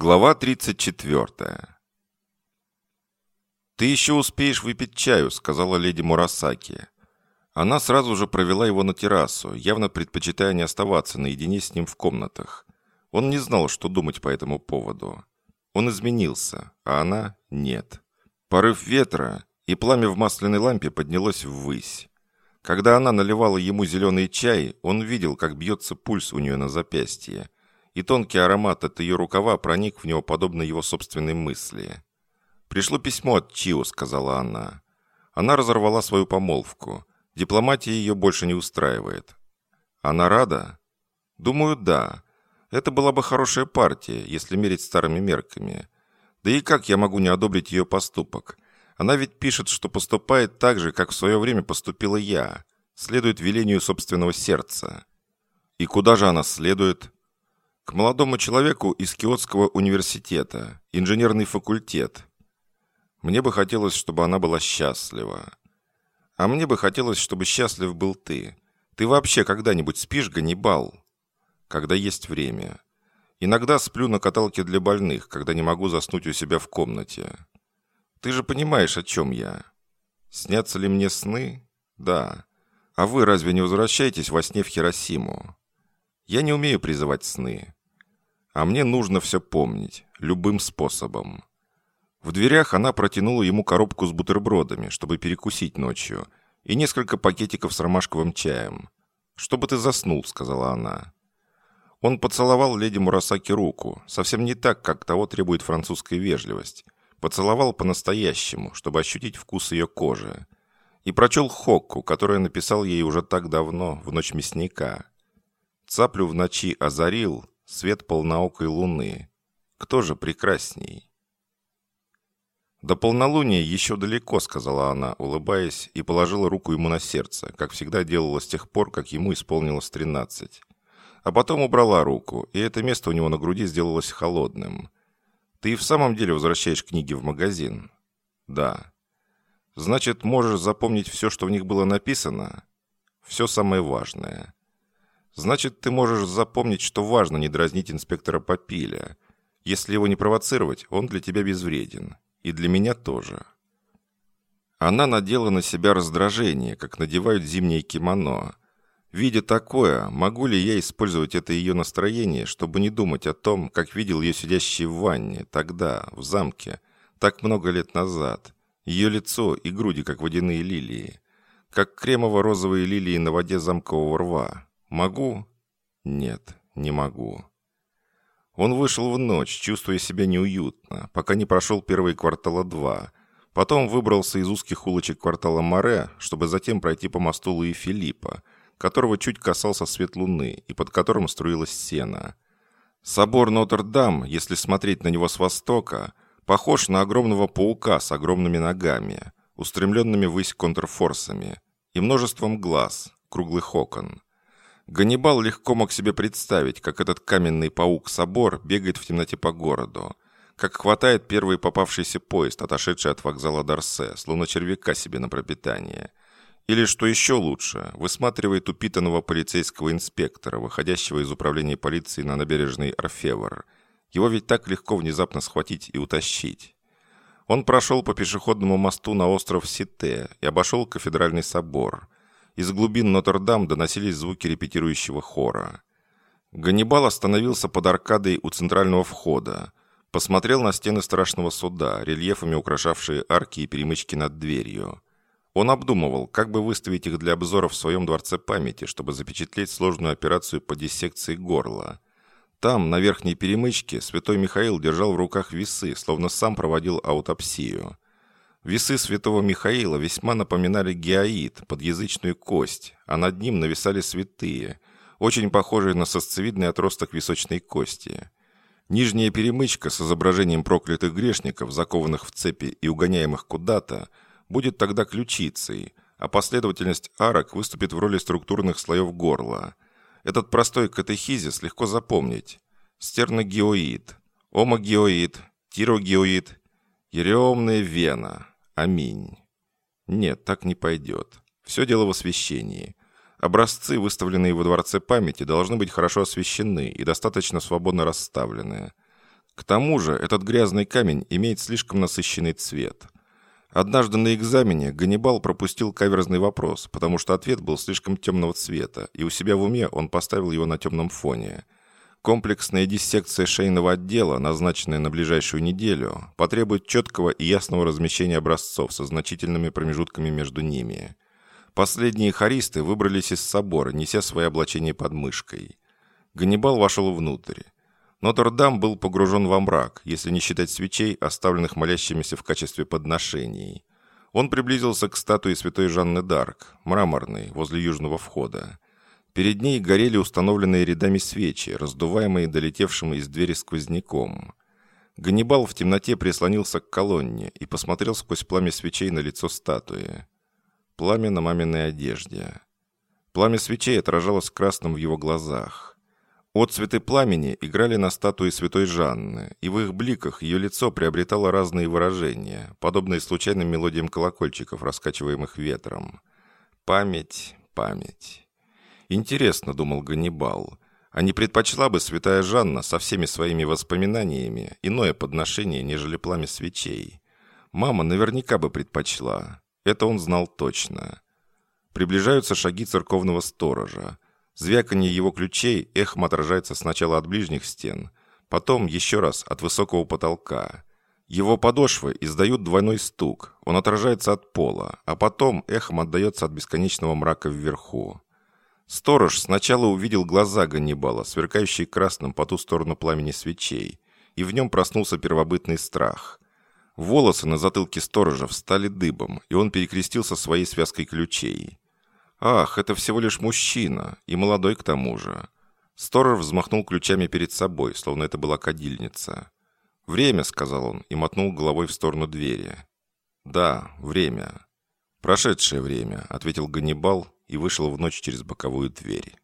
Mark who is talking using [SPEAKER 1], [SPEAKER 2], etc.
[SPEAKER 1] Глава 34. «Ты еще успеешь выпить чаю», — сказала леди Мурасаки. Она сразу же провела его на террасу, явно предпочитая не оставаться наедине с ним в комнатах. Он не знал, что думать по этому поводу. Он изменился, а она — нет. Порыв ветра, и пламя в масляной лампе поднялось ввысь. Когда она наливала ему зеленый чай, он видел, как бьется пульс у нее на запястье, и тонкий аромат от ее рукава проник в него подобно его собственной мысли. «Пришло письмо от Чио», — сказала она. Она разорвала свою помолвку. Дипломатия ее больше не устраивает. Она рада? Думаю, да. Это была бы хорошая партия, если мерить старыми мерками. Да и как я могу не одобрить ее поступок? Она ведь пишет, что поступает так же, как в свое время поступила я. Следует велению собственного сердца. И куда же она следует? К молодому человеку из Киотского университета, инженерный факультет. Мне бы хотелось, чтобы она была счастлива. А мне бы хотелось, чтобы счастлив был ты. Ты вообще когда-нибудь спишь, Ганнибал? Когда есть время. Иногда сплю на каталке для больных, когда не могу заснуть у себя в комнате. Ты же понимаешь, о чем я. Снятся ли мне сны? Да. А вы разве не возвращаетесь во сне в Хиросиму? Я не умею призывать сны. А мне нужно все помнить, любым способом. В дверях она протянула ему коробку с бутербродами, чтобы перекусить ночью, и несколько пакетиков с ромашковым чаем. «Чтобы ты заснул», — сказала она. Он поцеловал леди Мурасаки руку, совсем не так, как того требует французская вежливость. Поцеловал по-настоящему, чтобы ощутить вкус ее кожи. И прочел Хокку, которую написал ей уже так давно, в ночь мясника. «Цаплю в ночи озарил, свет полноокой луны. Кто же прекрасней? «До полнолуния еще далеко», — сказала она, улыбаясь, и положила руку ему на сердце, как всегда делала с тех пор, как ему исполнилось тринадцать. А потом убрала руку, и это место у него на груди сделалось холодным. «Ты и в самом деле возвращаешь книги в магазин?» «Да». «Значит, можешь запомнить все, что в них было написано?» «Все самое важное». Значит, ты можешь запомнить, что важно не дразнить инспектора Попиля. Если его не провоцировать, он для тебя безвреден. И для меня тоже. Она надела на себя раздражение, как надевают зимнее кимоно. Видя такое, могу ли я использовать это ее настроение, чтобы не думать о том, как видел ее сидящей в ванне, тогда, в замке, так много лет назад. Ее лицо и груди, как водяные лилии. Как кремово-розовые лилии на воде замкового рва. Могу? Нет, не могу. Он вышел в ночь, чувствуя себя неуютно, пока не прошел первые квартала два. Потом выбрался из узких улочек квартала Море, чтобы затем пройти по мосту Луи Филиппа, которого чуть касался свет луны и под которым струилась сена. Собор Нотр-Дам, если смотреть на него с востока, похож на огромного паука с огромными ногами, устремленными ввысь контрфорсами, и множеством глаз, круглых окон. Ганнибал легко мог себе представить, как этот каменный паук-собор бегает в темноте по городу, как хватает первый попавшийся поезд, отошедший от вокзала Дарсе, словно червяка себе на пропитание. Или, что еще лучше, высматривает упитанного полицейского инспектора, выходящего из управления полиции на набережной Орфевр. Его ведь так легко внезапно схватить и утащить. Он прошел по пешеходному мосту на остров Сите и обошел кафедральный собор – из глубин Нотр-Дам доносились звуки репетирующего хора. Ганнибал остановился под аркадой у центрального входа, посмотрел на стены страшного суда, рельефами украшавшие арки и перемычки над дверью. Он обдумывал, как бы выставить их для обзора в своем дворце памяти, чтобы запечатлеть сложную операцию по диссекции горла. Там, на верхней перемычке, святой Михаил держал в руках весы, словно сам проводил аутопсию. Весы святого Михаила весьма напоминали геоид, подъязычную кость, а над ним нависали святые, очень похожие на сосцевидный отросток височной кости. Нижняя перемычка с изображением проклятых грешников, закованных в цепи и угоняемых куда-то, будет тогда ключицей, а последовательность арок выступит в роли структурных слоев горла. Этот простой катехизис легко запомнить. Стерногеоид, омогеоид, тирогеоид, ереомная вена. Аминь. Нет, так не пойдет. Все дело в освещении. Образцы, выставленные во Дворце памяти, должны быть хорошо освещены и достаточно свободно расставлены. К тому же этот грязный камень имеет слишком насыщенный цвет. Однажды на экзамене Ганнибал пропустил каверзный вопрос, потому что ответ был слишком темного цвета, и у себя в уме он поставил его на темном фоне. Комплексная диссекция шейного отдела, назначенная на ближайшую неделю, потребует четкого и ясного размещения образцов со значительными промежутками между ними. Последние хористы выбрались из собора, неся свои облачения под мышкой. Ганнибал вошел внутрь. Нотр-Дам был погружен во мрак, если не считать свечей, оставленных молящимися в качестве подношений. Он приблизился к статуе святой Жанны Дарк, мраморной, возле южного входа. Перед ней горели установленные рядами свечи, раздуваемые долетевшим из двери сквозняком. Ганнибал в темноте прислонился к колонне и посмотрел сквозь пламя свечей на лицо статуи. Пламя на маминой одежде. Пламя свечей отражалось красным в его глазах. Отцветы пламени играли на статуе святой Жанны, и в их бликах ее лицо приобретало разные выражения, подобные случайным мелодиям колокольчиков, раскачиваемых ветром. Память, память. Интересно, думал Ганнибал, а не предпочла бы святая Жанна со всеми своими воспоминаниями иное подношение, нежели пламя свечей? Мама наверняка бы предпочла. Это он знал точно. Приближаются шаги церковного сторожа. Звяканье его ключей эхом отражается сначала от ближних стен, потом еще раз от высокого потолка. Его подошвы издают двойной стук, он отражается от пола, а потом эхом отдается от бесконечного мрака вверху. Сторож сначала увидел глаза Ганнибала, сверкающие красным по ту сторону пламени свечей, и в нем проснулся первобытный страх. Волосы на затылке сторожа встали дыбом, и он перекрестился своей связкой ключей. «Ах, это всего лишь мужчина, и молодой к тому же». Сторож взмахнул ключами перед собой, словно это была кадильница. «Время», — сказал он, и мотнул головой в сторону двери. «Да, время». «Прошедшее время», — ответил Ганнибал и вышел в ночь через боковую дверь.